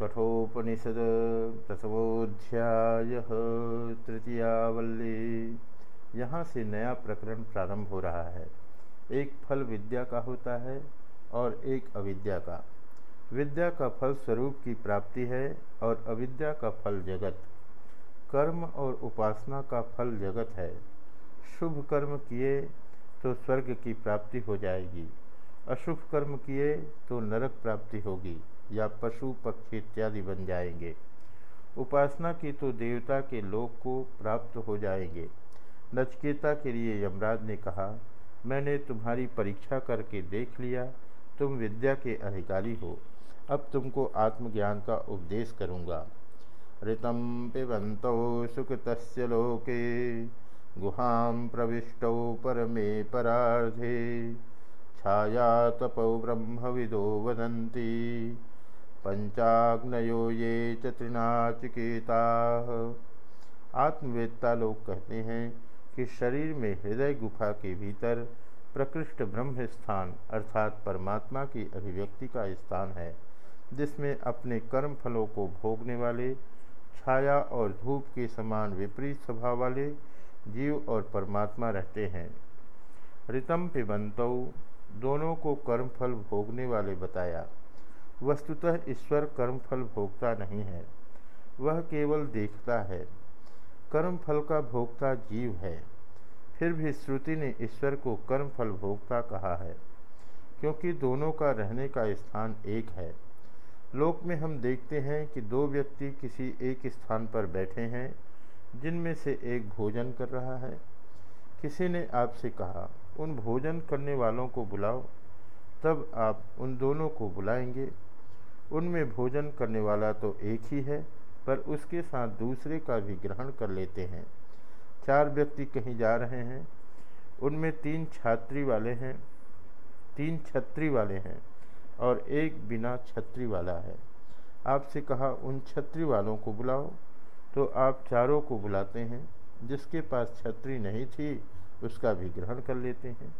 कठोपनिषद प्रथमोध्याय, तृतीयावल्ली। यहाँ से नया प्रकरण प्रारंभ हो रहा है। एक फल विद्या का होता है और एक अविद्या का। विद्या का फल स्वरूप की प्राप्ति है और अविद्या का फल जगत। कर्म और उपासना का फल जगत है। शुभ कर्म किए तो स्वर्ग की प्राप्ति हो जाएगी। अशुभ कर्म किए तो नरक प्राप्ति होगी। या पशु पक्षी इत्यादि बन जाएँगे। उपासना की तो देवता के लोक को प्राप्त हो जाएँगे। नचकेता के लिए यमराज ने कहा, मैंने तुम्हारी परीक्षा करके देख लिया, तुम विद्या के अधिकारी हो। अब तुमको आत्मज्ञान का उपदेश करूँगा। ऋतम पिबंत सुकृत लोके, गुहां प्रविष्टौ परमे परार्धे। छाया तपौ ब्रह्मविदो वदन्ति। पंचाग्नयो ये चत्रिनाचिकेता आत्मवेदता लोग कहते हैं कि शरीर में हृदय गुफा के भीतर प्रकृष्ट ब्रह्म स्थान अर्थात परमात्मा की अभिव्यक्ति का स्थान है, जिसमें अपने कर्म फलों को भोगने वाले, छाया और धूप के समान विपरीत स्वभाव वाले जीव और परमात्मा रहते हैं। ऋतम पिबंतौ, दोनों को कर्म फल भोगने वाले बताया। वस्तुतः ईश्वर कर्मफल भोगता नहीं है, वह केवल देखता है। कर्मफल का भोगता जीव है, फिर भी श्रुति ने ईश्वर को कर्मफल भोगता कहा है, क्योंकि दोनों का रहने का स्थान एक है। लोक में हम देखते हैं कि दो व्यक्ति किसी एक स्थान पर बैठे हैं, जिनमें से एक भोजन कर रहा है। किसी ने आपसे कहा, उन भोजन करने वालों को बुलाओ, तब आप उन दोनों को बुलाएँगे। उनमें भोजन करने वाला तो एक ही है, पर उसके साथ दूसरे का भी ग्रहण कर लेते हैं। चार व्यक्ति कहीं जा रहे हैं। उनमें तीन छात्री वाले हैं, तीन छत्री वाले हैं, और एक बिना छत्री वाला है। आपसे कहा, उन छत्री वालों को बुलाओ। तो आप चारों को बुलाते हैं। जिसके पास छत्री नहीं थी, उसका भी ग्रहण कर लेते हैं।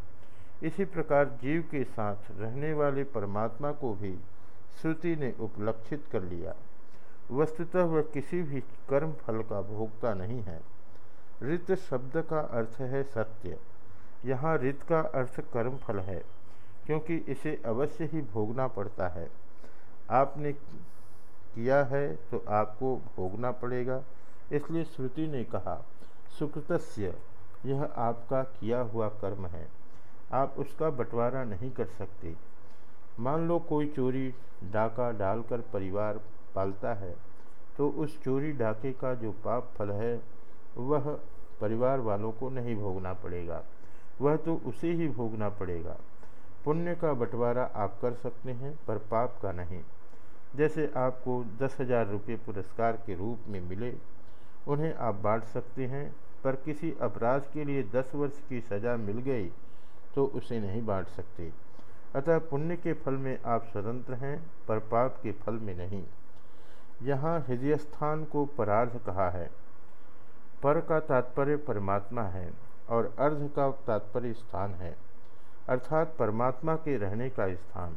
इसी प्रकार जीव के साथ रहने वाले परमात्मा को भी श्रुति ने उपलक्षित कर लिया। वस्तुतः वह किसी भी कर्म फल का भोगता नहीं है। ऋत शब्द का अर्थ है सत्य। यहाँ ऋत का अर्थ कर्म फल है, क्योंकि इसे अवश्य ही भोगना पड़ता है। आपने किया है तो आपको भोगना पड़ेगा, इसलिए श्रुति ने कहा, सुकृतस्य, यह आपका किया हुआ कर्म है। आप उसका बंटवारा नहीं कर सकते। मान लो कोई चोरी डाका डालकर परिवार पालता है तो उस चोरी डाके का जो पाप फल है, वह परिवार वालों को नहीं भोगना पड़ेगा। वह तो उसे ही भोगना पड़ेगा। पुण्य का बंटवारा आप कर सकते हैं, पर पाप का नहीं। जैसे आपको दस हज़ार रुपये पुरस्कार के रूप में मिले, उन्हें आप बांट सकते हैं, पर किसी अपराध के लिए दस वर्ष की सज़ा मिल गई तो उसे नहीं बांट सकते। अतः पुण्य के फल में आप स्वतंत्र हैं, पर पाप के फल में नहीं। यहाँ हृदय स्थान को परार्ध कहा है। पर का तात्पर्य परमात्मा है, और अर्ध का तात्पर्य स्थान है, अर्थात परमात्मा के रहने का स्थान।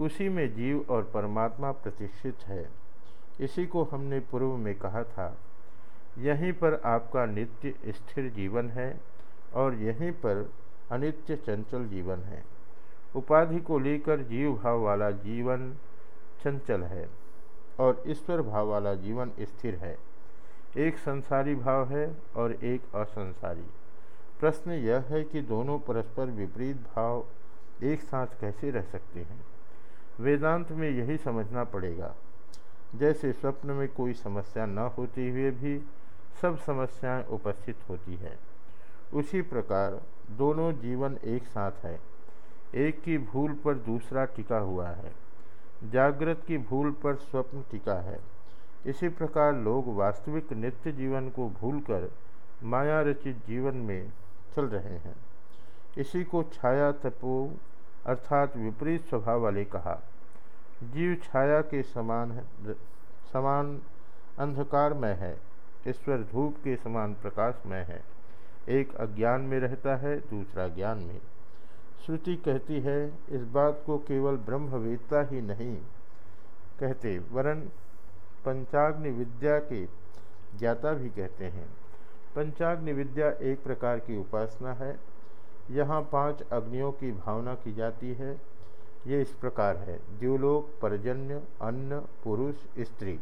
उसी में जीव और परमात्मा प्रतिष्ठित है। इसी को हमने पूर्व में कहा था, यहीं पर आपका नित्य स्थिर जीवन है, और यहीं पर अनित्य चंचल जीवन है। उपाधि को लेकर जीव भाव वाला जीवन चंचल है और ईश्वर भाव वाला जीवन स्थिर है। एक संसारी भाव है और एक असंसारी। प्रश्न यह है कि दोनों परस्पर विपरीत भाव एक साथ कैसे रह सकते हैं? वेदांत में यही समझना पड़ेगा। जैसे स्वप्न में कोई समस्या न होते हुए भी सब समस्याएँ उपस्थित होती हैं। उसी प्रकार दोनों जीवन एक साथ है। एक की भूल पर दूसरा टिका हुआ है। जागृत की भूल पर स्वप्न टिका है। इसी प्रकार लोग वास्तविक नित्य जीवन को भूलकर माया रचित जीवन में चल रहे हैं। इसी को छाया तपो अर्थात विपरीत स्वभाव वाले कहा। जीव छाया के समान है, समान अंधकार में है। ईश्वर धूप के समान प्रकाशमय है। एक अज्ञान में रहता है, दूसरा ज्ञान में। श्रुति कहती है, इस बात को केवल ब्रह्मवेत्ता ही नहीं कहते, वरन पंचाग्नि विद्या के ज्ञाता भी कहते हैं। पंचाग्नि विद्या एक प्रकार की उपासना है। यहाँ पाँच अग्नियों की भावना की जाती है। ये इस प्रकार है। द्यूलोक, परजन्य, अन्न, पुरुष, स्त्री।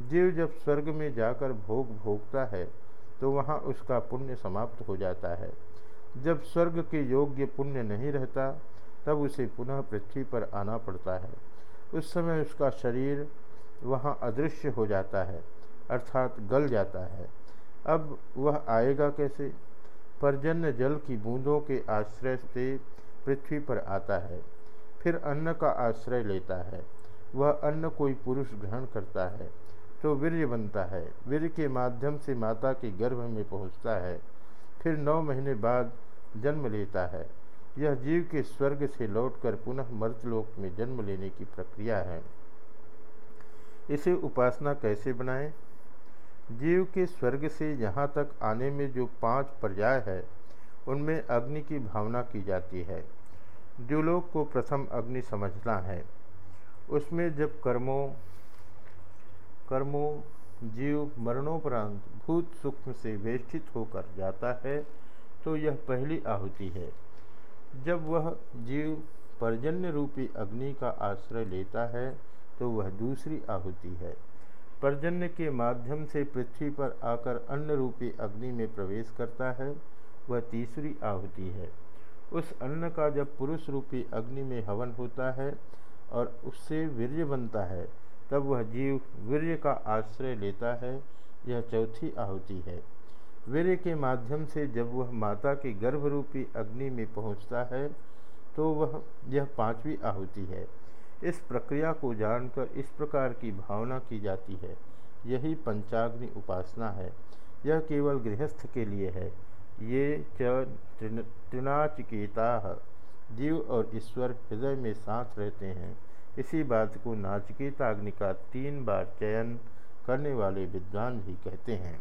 जीव जब स्वर्ग में जाकर भोग भोगता है तो वहाँ उसका पुण्य समाप्त हो जाता है। जब स्वर्ग के योग्य पुण्य नहीं रहता, तब उसे पुनः पृथ्वी पर आना पड़ता है। उस समय उसका शरीर वहाँ अदृश्य हो जाता है, अर्थात गल जाता है। अब वह आएगा कैसे? पर्जन्य जल की बूंदों के आश्रय से पृथ्वी पर आता है, फिर अन्न का आश्रय लेता है। वह अन्न कोई पुरुष ग्रहण करता है तो वीर्य बनता है। वीर्य के माध्यम से माता के गर्भ में पहुँचता है। फिर नौ महीने बाद जन्म लेता है। यह जीव के स्वर्ग से लौटकर पुनः मर्तलोक में जन्म लेने की प्रक्रिया है। इसे उपासना कैसे बनाएँ? जीव के स्वर्ग से यहाँ तक आने में जो पाँच पर्याय है, उनमें अग्नि की भावना की जाती है। द्युलोक को प्रथम अग्नि समझना है, उसमें जब कर्मों कर्मों, जीव मरणोपरांत भूत सूक्ष्म से वेष्टित होकर जाता है तो यह पहली आहुति है। जब वह जीव पर्जन्य रूपी अग्नि का आश्रय लेता है तो वह दूसरी आहुति है। पर्जन्य के माध्यम से पृथ्वी पर आकर अन्न रूपी अग्नि में प्रवेश करता है, वह तीसरी आहुति है। उस अन्न का जब पुरुष रूपी अग्नि में हवन होता है और उससे वीर्य बनता है, तब वह जीव वीर्य का आश्रय लेता है, यह चौथी आहुति है। वीर्य के माध्यम से जब वह माता के गर्भ रूपी अग्नि में पहुँचता है तो वह, यह पांचवी आहुति है। इस प्रक्रिया को जानकर इस प्रकार की भावना की जाती है। यही पंचाग्नि उपासना है। यह केवल गृहस्थ के लिए है। ये त्रिनाचिकेता जीव और ईश्वर हृदय में साथ रहते हैं। इसी बात को नाचिकेताग्नि का तीन बार चयन करने वाले विद्वान भी कहते हैं।